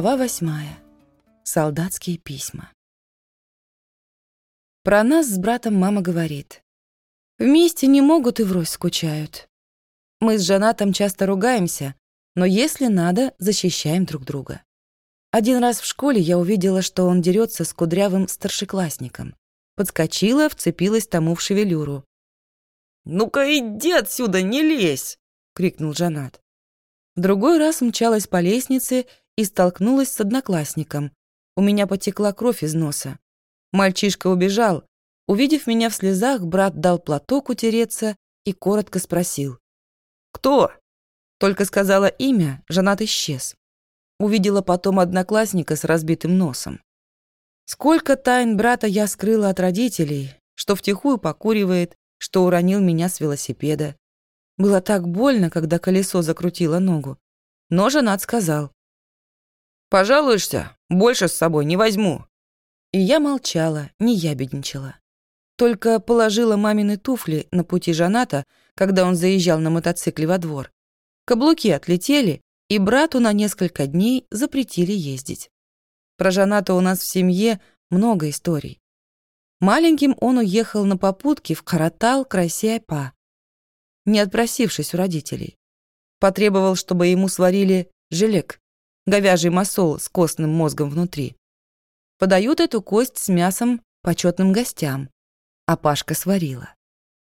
Глава восьмая. Солдатские письма. Про нас с братом мама говорит. Вместе не могут и врозь скучают. Мы с Жанатом часто ругаемся, но если надо, защищаем друг друга. Один раз в школе я увидела, что он дерется с кудрявым старшеклассником. Подскочила, вцепилась тому в шевелюру. «Ну-ка иди отсюда, не лезь!» — крикнул Жанат. В другой раз мчалась по лестнице и столкнулась с одноклассником. У меня потекла кровь из носа. Мальчишка убежал. Увидев меня в слезах, брат дал платок утереться и коротко спросил. «Кто?» Только сказала имя, женат исчез. Увидела потом одноклассника с разбитым носом. Сколько тайн брата я скрыла от родителей, что втихую покуривает, что уронил меня с велосипеда. Было так больно, когда колесо закрутило ногу. Но женат сказал. Пожалуешься? Больше с собой не возьму». И я молчала, не ябедничала. Только положила мамины туфли на пути Жаната, когда он заезжал на мотоцикле во двор. Каблуки отлетели, и брату на несколько дней запретили ездить. Про Жаната у нас в семье много историй. Маленьким он уехал на попутке в Каратал к Райсиайпа, не отпросившись у родителей. Потребовал, чтобы ему сварили желек, говяжий масол с костным мозгом внутри. Подают эту кость с мясом почетным гостям, а Пашка сварила.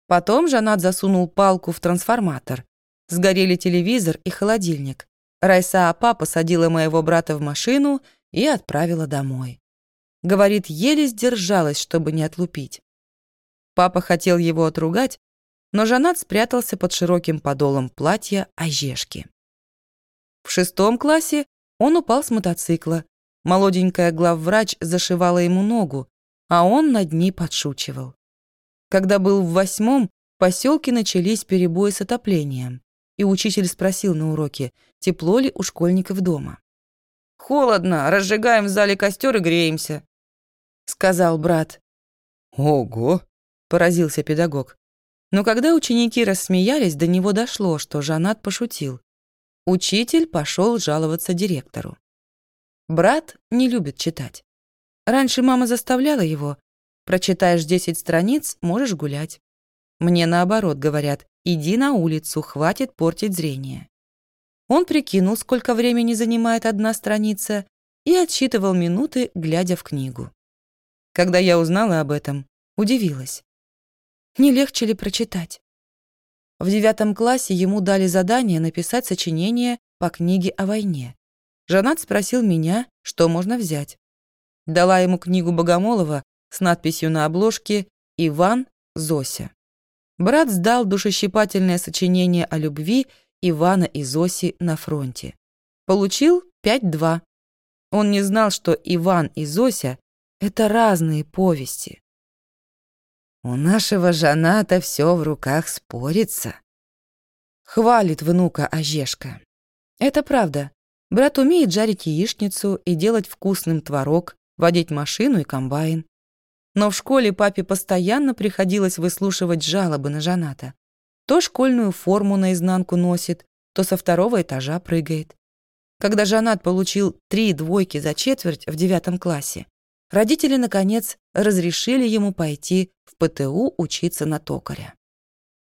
Потом Жанат засунул палку в трансформатор. Сгорели телевизор и холодильник. Райса Апа посадила моего брата в машину и отправила домой. Говорит, еле сдержалась, чтобы не отлупить. Папа хотел его отругать, но Жанат спрятался под широким подолом платья Ожешки. В шестом классе он упал с мотоцикла. Молоденькая главврач зашивала ему ногу, а он над ней подшучивал. Когда был в восьмом, в поселке начались перебои с отоплением, и учитель спросил на уроке, тепло ли у школьников дома. «Холодно, разжигаем в зале костер и греемся», — сказал брат. «Ого!» — поразился педагог. Но когда ученики рассмеялись, до него дошло, что Жанат пошутил. Учитель пошел жаловаться директору. Брат не любит читать. Раньше мама заставляла его. Прочитаешь 10 страниц, можешь гулять. Мне наоборот говорят, иди на улицу, хватит портить зрение. Он прикинул, сколько времени занимает одна страница, и отсчитывал минуты, глядя в книгу. Когда я узнала об этом, удивилась. Не легче ли прочитать? В девятом классе ему дали задание написать сочинение по книге о войне. Жанат спросил меня, что можно взять. Дала ему книгу Богомолова с надписью на обложке «Иван Зося». Брат сдал душещипательное сочинение о любви Ивана и Зоси на фронте. Получил 5-2. Он не знал, что Иван и Зося — это разные повести. У нашего Жаната все в руках спорится. Хвалит внука Ожешка. Это правда. Брат умеет жарить яичницу и делать вкусным творог, водить машину и комбайн. Но в школе папе постоянно приходилось выслушивать жалобы на Жаната. То школьную форму наизнанку носит, то со второго этажа прыгает. Когда Жанат получил три двойки за четверть в девятом классе, родители, наконец, разрешили ему пойти в ПТУ учиться на токаря.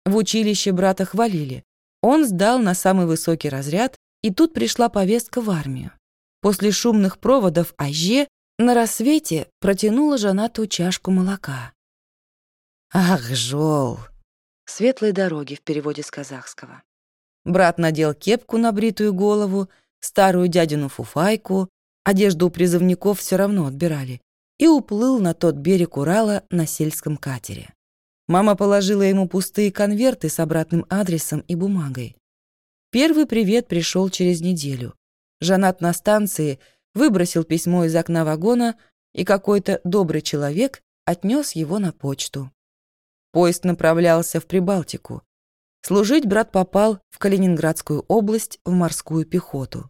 В училище брата хвалили. Он сдал на самый высокий разряд, и тут пришла повестка в армию. После шумных проводов Аже на рассвете протянула Жанату чашку молока. «Ах, жол!» «Светлой дороги» в переводе с казахского. Брат надел кепку на бритую голову, старую дядину фуфайку, одежду у призывников все равно отбирали, и уплыл на тот берег Урала на сельском катере. Мама положила ему пустые конверты с обратным адресом и бумагой. Первый привет пришел через неделю. Жанат на станции выбросил письмо из окна вагона, и какой-то добрый человек отнес его на почту. Поезд направлялся в Прибалтику. Служить брат попал в Калининградскую область в морскую пехоту.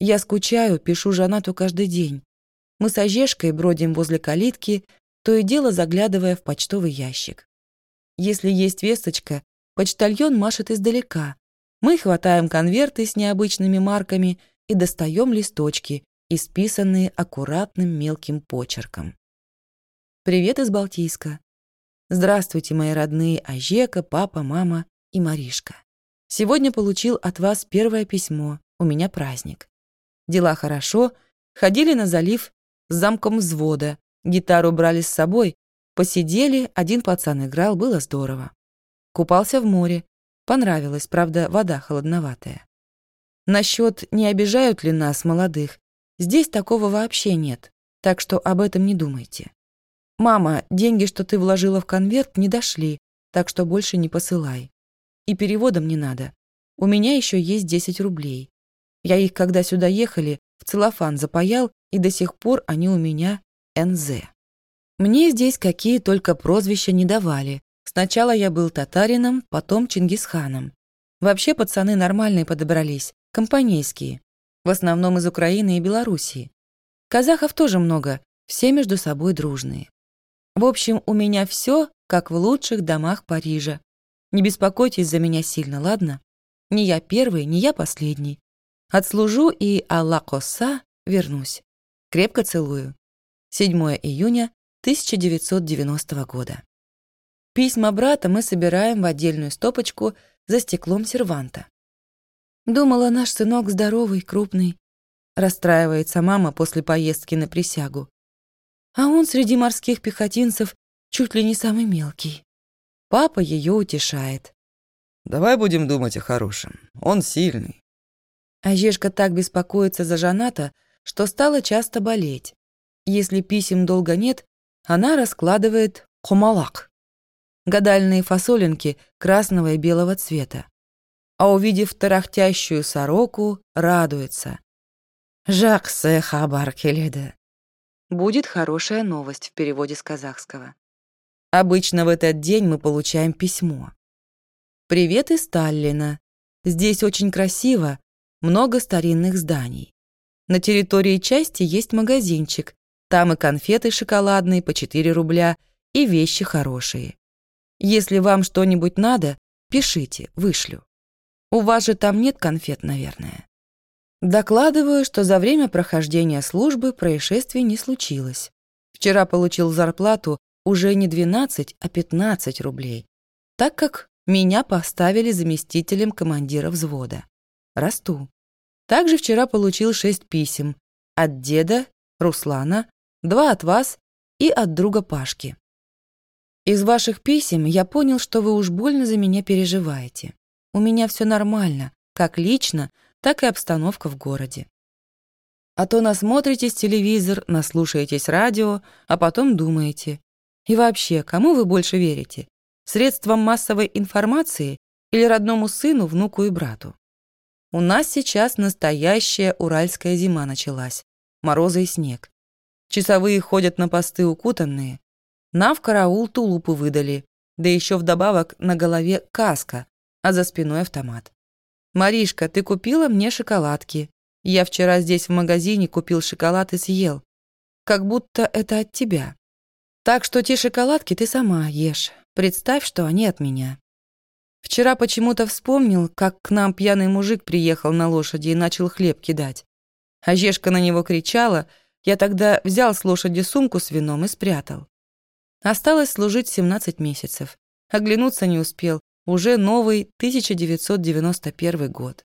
Я скучаю, пишу Жанату каждый день. Мы с Ожешкой бродим возле калитки, то и дело заглядывая в почтовый ящик. Если есть весточка, почтальон машет издалека. Мы хватаем конверты с необычными марками и достаем листочки, исписанные аккуратным мелким почерком. «Привет из Балтийска. Здравствуйте, мои родные Ажека, папа, мама и Маришка. Сегодня получил от вас первое письмо. У меня праздник. Дела хорошо. Ходили на залив с замком взвода. Гитару брали с собой. Посидели, один пацан играл, было здорово. Купался в море. Понравилось, правда, вода холодноватая. Насчет не обижают ли нас, молодых, здесь такого вообще нет, так что об этом не думайте. Мама, деньги, что ты вложила в конверт, не дошли, так что больше не посылай. И переводом не надо. У меня еще есть 10 рублей. Я их, когда сюда ехали, в целлофан запаял, и до сих пор они у меня НЗ. Мне здесь какие только прозвища не давали. Сначала я был татарином, потом Чингисханом. Вообще пацаны нормальные подобрались, компанейские. В основном из Украины и Белоруссии. Казахов тоже много, все между собой дружные. В общем, у меня все, как в лучших домах Парижа. Не беспокойтесь за меня сильно, ладно? Не я первый, не я последний. Отслужу и Алла Коса вернусь. Крепко целую. 7 июня 1990 года. Письма брата мы собираем в отдельную стопочку за стеклом серванта. Думала, наш сынок здоровый, крупный. Расстраивается мама после поездки на присягу. А он среди морских пехотинцев чуть ли не самый мелкий. Папа ее утешает. Давай будем думать о хорошем. Он сильный. А Жешка так беспокоится за Жаната, что стала часто болеть. Если писем долго нет, она раскладывает хумалак гадальные фасолинки красного и белого цвета. А увидев тарахтящую сороку, радуется. «Жаксе хабар келеде». Будет хорошая новость в переводе с казахского. Обычно в этот день мы получаем письмо. «Привет из Сталлина. Здесь очень красиво, много старинных зданий. На территории части есть магазинчик, там и конфеты шоколадные по 4 рубля, и вещи хорошие. Если вам что-нибудь надо, пишите, вышлю. У вас же там нет конфет, наверное. Докладываю, что за время прохождения службы происшествий не случилось. Вчера получил зарплату уже не 12, а 15 рублей, так как меня поставили заместителем командира взвода. Расту. Также вчера получил 6 писем. От деда, Руслана, два от вас и от друга Пашки. Из ваших писем я понял, что вы уж больно за меня переживаете. У меня все нормально, как лично, так и обстановка в городе. А то насмотритесь телевизор, наслушаетесь радио, а потом думаете. И вообще, кому вы больше верите? Средствам массовой информации или родному сыну, внуку и брату? У нас сейчас настоящая уральская зима началась. Морозы и снег. Часовые ходят на посты укутанные, нам в караул тулупы выдали, да еще вдобавок на голове каска, а за спиной автомат. «Маришка, ты купила мне шоколадки. Я вчера здесь в магазине купил шоколад и съел. Как будто это от тебя. Так что те шоколадки ты сама ешь. Представь, что они от меня». Вчера почему-то вспомнил, как к нам пьяный мужик приехал на лошади и начал хлеб кидать. А Жешка на него кричала, я тогда взял с лошади сумку с вином и спрятал. Осталось служить 17 месяцев. Оглянуться не успел. Уже новый 1991 год.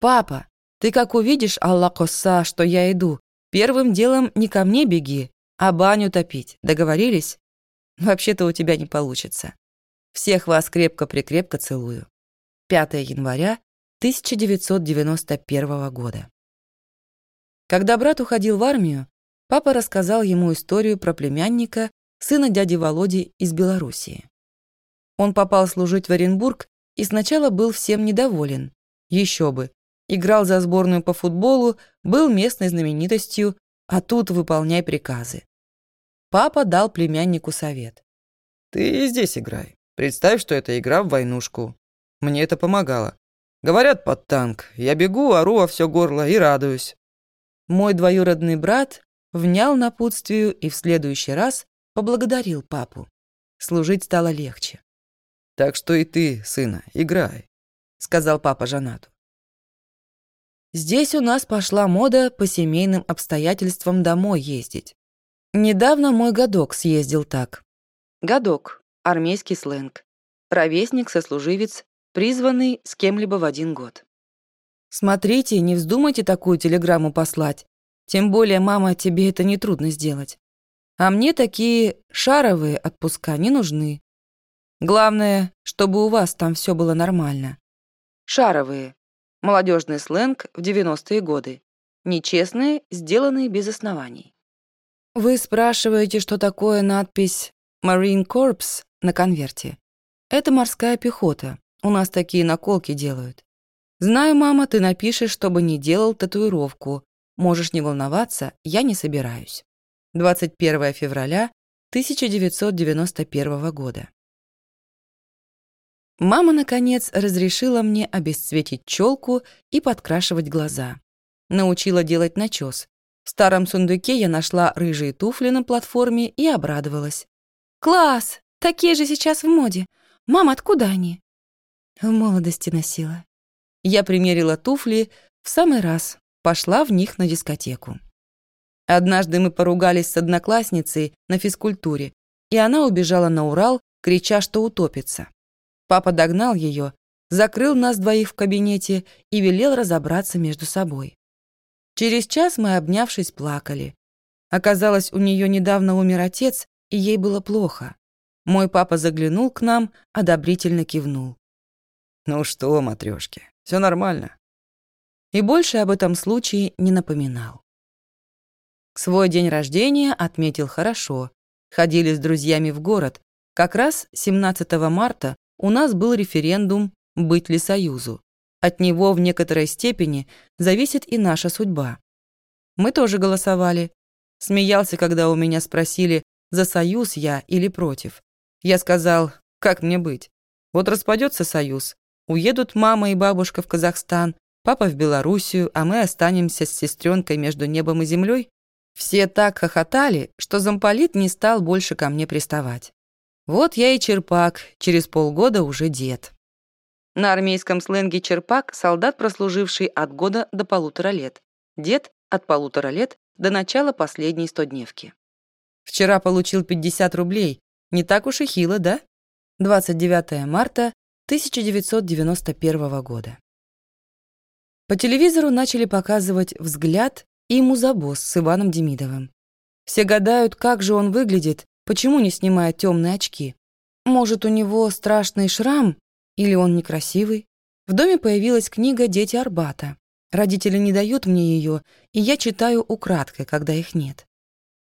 «Папа, ты как увидишь, Аллахоса, что я иду, первым делом не ко мне беги, а баню топить. Договорились? Вообще-то у тебя не получится. Всех вас крепко-прикрепко целую. 5 января 1991 года. Когда брат уходил в армию, папа рассказал ему историю про племянника сына дяди Володи из Белоруссии. Он попал служить в Оренбург и сначала был всем недоволен. Еще бы. Играл за сборную по футболу, был местной знаменитостью, а тут выполняй приказы. Папа дал племяннику совет. «Ты здесь играй. Представь, что это игра в войнушку. Мне это помогало. Говорят, под танк. Я бегу, ору во все горло и радуюсь». Мой двоюродный брат внял напутствию и в следующий раз поблагодарил папу. Служить стало легче. «Так что и ты, сына, играй», — сказал папа Жанату. Здесь у нас пошла мода по семейным обстоятельствам домой ездить. Недавно мой годок съездил так. Годок – армейский сленг. Ровесник-сослуживец, призванный с кем-либо в один год. Смотрите, не вздумайте такую телеграмму послать. Тем более, мама, тебе это нетрудно сделать. А мне такие шаровые отпуска не нужны. Главное, чтобы у вас там все было нормально. Шаровые. Молодежный сленг в 90-е годы. Нечестные, сделанные без оснований. Вы спрашиваете, что такое надпись Marine Corps на конверте. Это морская пехота. У нас такие наколки делают. Знаю, мама, ты напишешь, чтобы не делал татуировку. Можешь не волноваться, я не собираюсь. 21 февраля 1991 года. Мама, наконец, разрешила мне обесцветить челку и подкрашивать глаза. Научила делать начес. В старом сундуке я нашла рыжие туфли на платформе и обрадовалась. «Класс! Такие же сейчас в моде. Мам, откуда они?» В молодости носила. Я примерила туфли в самый раз, пошла в них на дискотеку. Однажды мы поругались с одноклассницей на физкультуре, и она убежала на Урал, крича, что утопится. Папа догнал ее, закрыл нас двоих в кабинете и велел разобраться между собой. Через час мы, обнявшись, плакали. Оказалось, у нее недавно умер отец, и ей было плохо. Мой папа заглянул к нам, одобрительно кивнул. «Ну что, матрешки, все нормально». И больше об этом случае не напоминал. Свой день рождения отметил хорошо. Ходили с друзьями в город. Как раз 17 марта у нас был референдум «Быть ли Союзу?». От него в некоторой степени зависит и наша судьба. Мы тоже голосовали. Смеялся, когда у меня спросили, за союз я или против. Я сказал, как мне быть? Вот распадется союз, уедут мама и бабушка в Казахстан, папа в Белоруссию, а мы останемся с сестренкой между небом и землей. Все так хохотали, что замполит не стал больше ко мне приставать. Вот я и черпак, через полгода уже дед. На армейском сленге черпак – солдат, прослуживший от года до полутора лет. Дед – от полутора лет до начала последней стодневки. Вчера получил 50 рублей. Не так уж и хило, да? 29 марта 1991 года. По телевизору начали показывать «Взгляд» и «Музабос» с Иваном Демидовым. Все гадают, как же он выглядит, почему не снимает темные очки. Может, у него страшный шрам или он некрасивый? В доме появилась книга «Дети Арбата». Родители не дают мне ее, и я читаю украдкой, когда их нет.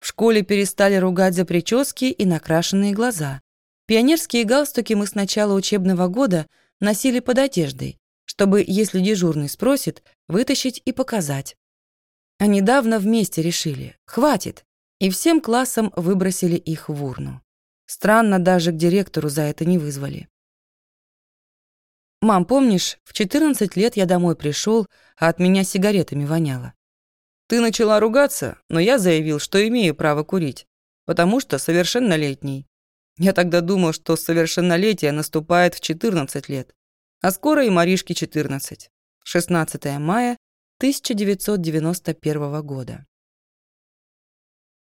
В школе перестали ругать за прически и накрашенные глаза. Пионерские галстуки мы с начала учебного года носили под одеждой, чтобы, если дежурный спросит, вытащить и показать. А недавно вместе решили «хватит», и всем классом выбросили их в урну. Странно, даже к директору за это не вызвали. «Мам, помнишь, в 14 лет я домой пришел, а от меня сигаретами воняло. Ты начала ругаться, но я заявил, что имею право курить, потому что совершеннолетний. Я тогда думал, что совершеннолетие наступает в 14 лет, а скоро и Маришке 14. 16 мая 1991 года.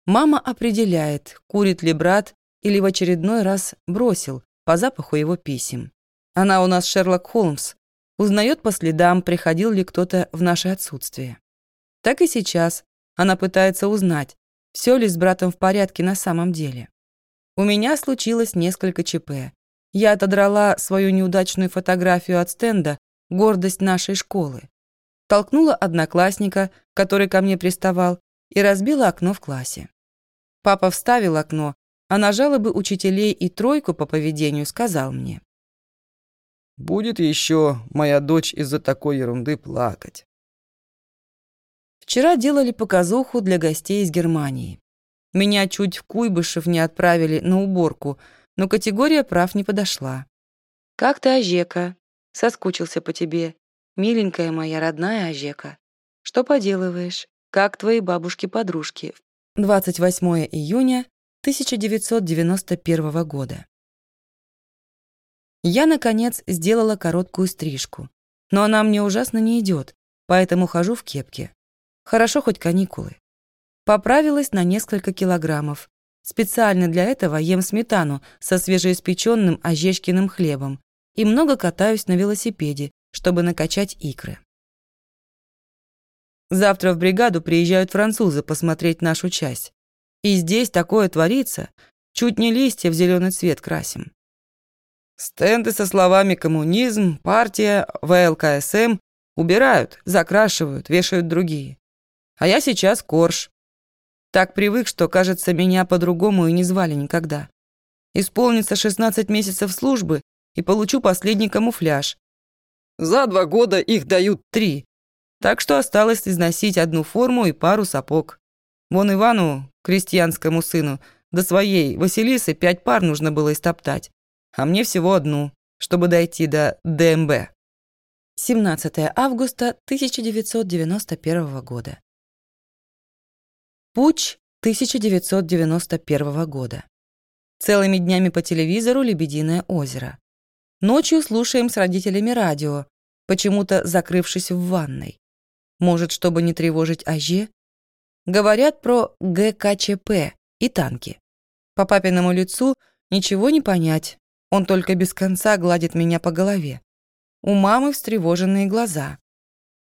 Мама определяет, курит ли брат или в очередной раз бросил по запаху его писем. Она у нас Шерлок Холмс. Узнает по следам, приходил ли кто-то в наше отсутствие. Так и сейчас она пытается узнать, все ли с братом в порядке на самом деле. У меня случилось несколько ЧП. Я отодрала свою неудачную фотографию от стенда «Гордость нашей школы». Толкнула одноклассника, который ко мне приставал, и разбила окно в классе. Папа вставил окно, а на жалобы учителей и тройку по поведению сказал мне. Будет еще моя дочь из-за такой ерунды плакать. Вчера делали показуху для гостей из Германии. Меня чуть в Куйбышев не отправили на уборку, но категория прав не подошла. «Как ты, Ажека? Соскучился по тебе. Миленькая моя родная Ажека. Что поделываешь? Как твои бабушки-подружки?» 28 июня 1991 года. Я, наконец, сделала короткую стрижку. Но она мне ужасно не идет. поэтому хожу в кепке. Хорошо хоть каникулы. Поправилась на несколько килограммов. Специально для этого ем сметану со свежеиспеченным ожечкиным хлебом и много катаюсь на велосипеде, чтобы накачать икры. Завтра в бригаду приезжают французы посмотреть нашу часть. И здесь такое творится, чуть не листья в зеленый цвет красим. Стенды со словами «коммунизм», «партия», «ВЛКСМ» убирают, закрашивают, вешают другие. А я сейчас корж. Так привык, что, кажется, меня по-другому и не звали никогда. Исполнится 16 месяцев службы и получу последний камуфляж. За два года их дают три. Так что осталось износить одну форму и пару сапог. Вон Ивану, крестьянскому сыну, до своей Василисы пять пар нужно было истоптать, а мне всего одну, чтобы дойти до ДМБ. 17 августа 1991 года. Путь 1991 года. Целыми днями по телевизору «Лебединое озеро». Ночью слушаем с родителями радио, почему-то закрывшись в ванной. Может, чтобы не тревожить Аже? Говорят про ГКЧП и танки. По папиному лицу ничего не понять, он только без конца гладит меня по голове. У мамы встревоженные глаза.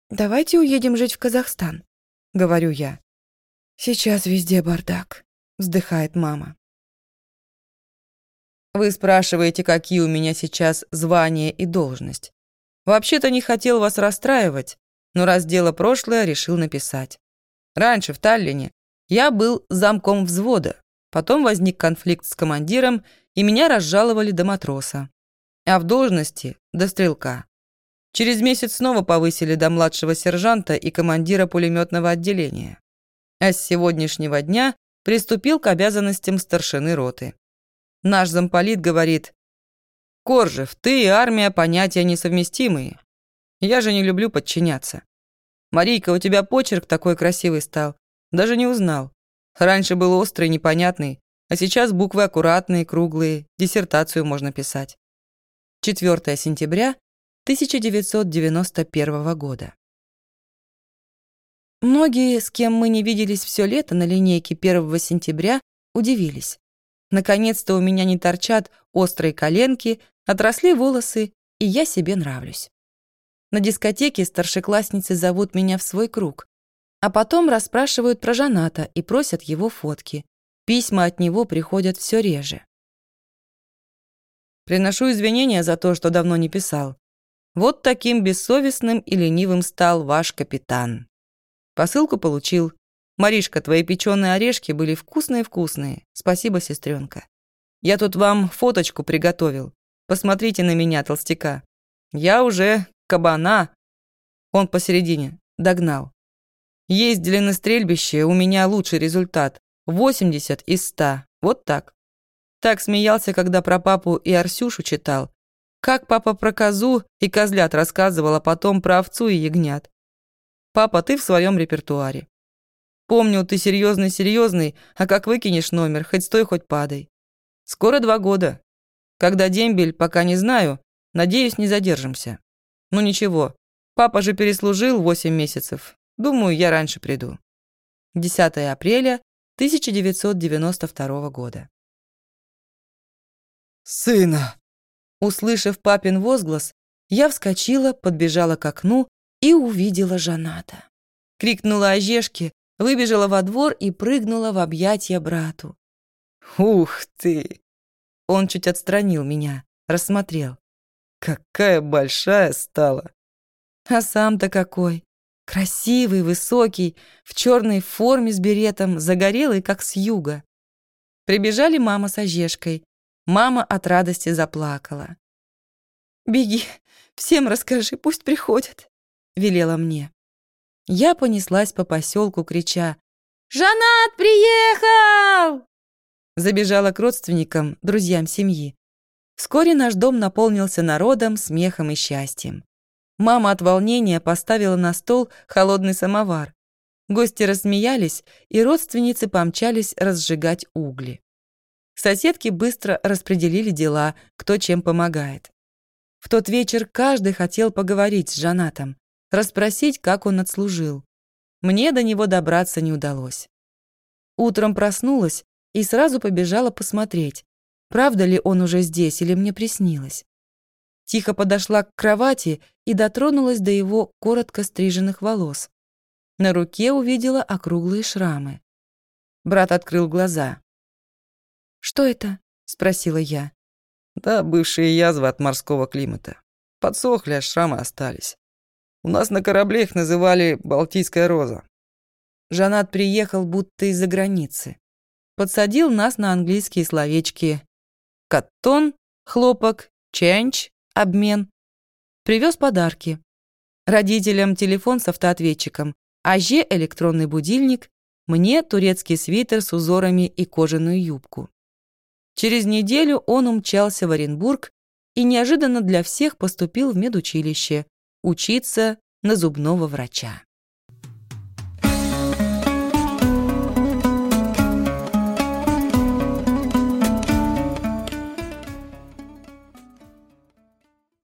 «Давайте уедем жить в Казахстан», — говорю я. «Сейчас везде бардак», — вздыхает мама. Вы спрашиваете, какие у меня сейчас звание и должность. Вообще-то не хотел вас расстраивать, но раз дело прошлое, решил написать. Раньше в Таллине я был замком взвода, потом возник конфликт с командиром, и меня разжаловали до матроса. А в должности – до стрелка. Через месяц снова повысили до младшего сержанта и командира пулеметного отделения а с сегодняшнего дня приступил к обязанностям старшины роты. Наш замполит говорит, «Коржев, ты и армия понятия несовместимые. Я же не люблю подчиняться. Марийка, у тебя почерк такой красивый стал. Даже не узнал. Раньше был острый, непонятный, а сейчас буквы аккуратные, круглые, диссертацию можно писать. 4 сентября 1991 года. Многие, с кем мы не виделись все лето на линейке 1 сентября, удивились. Наконец-то у меня не торчат острые коленки, отросли волосы, и я себе нравлюсь. На дискотеке старшеклассницы зовут меня в свой круг, а потом расспрашивают про Жаната и просят его фотки. Письма от него приходят все реже. Приношу извинения за то, что давно не писал. Вот таким бессовестным и ленивым стал ваш капитан. Посылку получил. Маришка, твои печеные орешки были вкусные-вкусные. Спасибо, сестренка. Я тут вам фоточку приготовил. Посмотрите на меня, толстяка. Я уже кабана. Он посередине. Догнал. Ездили на стрельбище, у меня лучший результат. 80 из 100. Вот так. Так смеялся, когда про папу и Арсюшу читал. Как папа про козу и козлят рассказывал, а потом про овцу и ягнят. Папа, ты в своем репертуаре. Помню, ты серьезный-серьезный, а как выкинешь номер, хоть стой, хоть падай. Скоро два года. Когда дембель, пока не знаю, надеюсь, не задержимся. Ну ничего, папа же переслужил восемь месяцев. Думаю, я раньше приду. 10 апреля 1992 года. «Сына!» Услышав папин возглас, я вскочила, подбежала к окну и увидела Жаната. Крикнула Ожешке, выбежала во двор и прыгнула в объятия брату. «Ух ты!» Он чуть отстранил меня, рассмотрел. «Какая большая стала!» А сам-то какой! Красивый, высокий, в черной форме с беретом, загорелый, как с юга. Прибежали мама с Ожешкой. Мама от радости заплакала. «Беги, всем расскажи, пусть приходят велела мне. Я понеслась по поселку, крича «Жанат приехал!» Забежала к родственникам, друзьям семьи. Вскоре наш дом наполнился народом, смехом и счастьем. Мама от волнения поставила на стол холодный самовар. Гости рассмеялись, и родственницы помчались разжигать угли. Соседки быстро распределили дела, кто чем помогает. В тот вечер каждый хотел поговорить с Жанатом. Расспросить, как он отслужил. Мне до него добраться не удалось. Утром проснулась и сразу побежала посмотреть, правда ли он уже здесь или мне приснилось. Тихо подошла к кровати и дотронулась до его коротко стриженных волос. На руке увидела округлые шрамы. Брат открыл глаза. «Что это?» — спросила я. «Да, бывшие язвы от морского климата. Подсохли, а шрамы остались. У нас на корабле их называли «Балтийская роза». Жанат приехал будто из-за границы. Подсадил нас на английские словечки. Каттон, хлопок, ченч, обмен. Привез подарки. Родителям телефон с автоответчиком, Аже электронный будильник, мне турецкий свитер с узорами и кожаную юбку. Через неделю он умчался в Оренбург и неожиданно для всех поступил в медучилище учиться на зубного врача.